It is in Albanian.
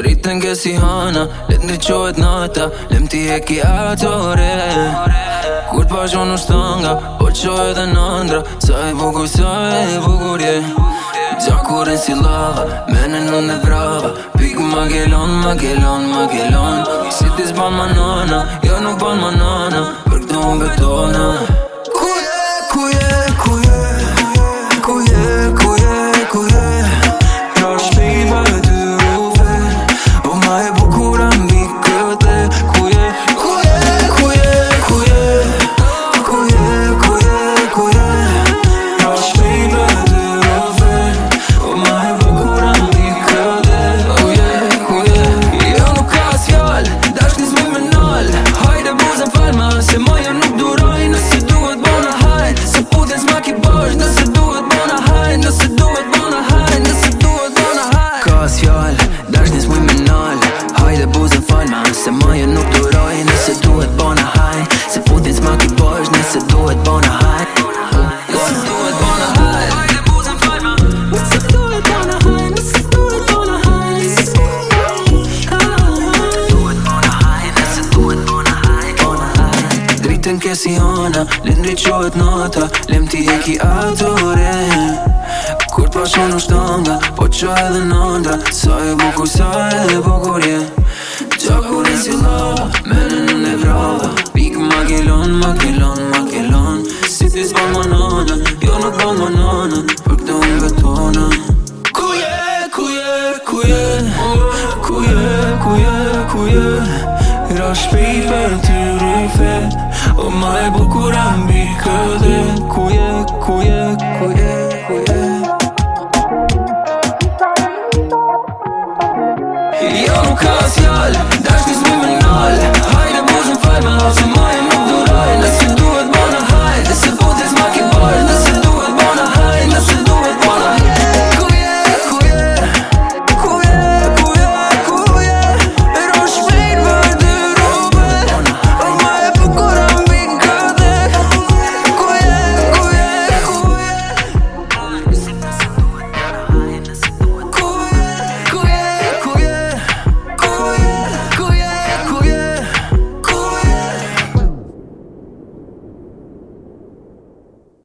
Të rritën nge hana Letë ndryqohet nata Lem ti e ki atore Kur pa shonë në shtanga Po qohë edhe në andra Sa e bugur, sa e bugur, je Gjakurin si lava Menen në në vrava Piku ma gelon, ma gelon, ma gelon Si ti zban ma nana Jo nuk ban ma nana Për këto më betona të në kesi ona Lëndë i qohet nota Lëm t'i e ki atore Kur po që në shtonga Po që edhe nënda Sa e bukur, sa edhe bukur je Qa kur e si lava, Mene në në vro Pik ma gjelon, ma gjelon, ma gjelon Si t'i zbo më nëna Jo nuk t'bo po më nëna Për këtë unë vetë tona Ku je, ku je, ku je Ku je, ku je, ku je Rashpi për të O mai bucuram mică de cuie, cuie, cuie, cuie Eu nu cazial, dar știți nimeni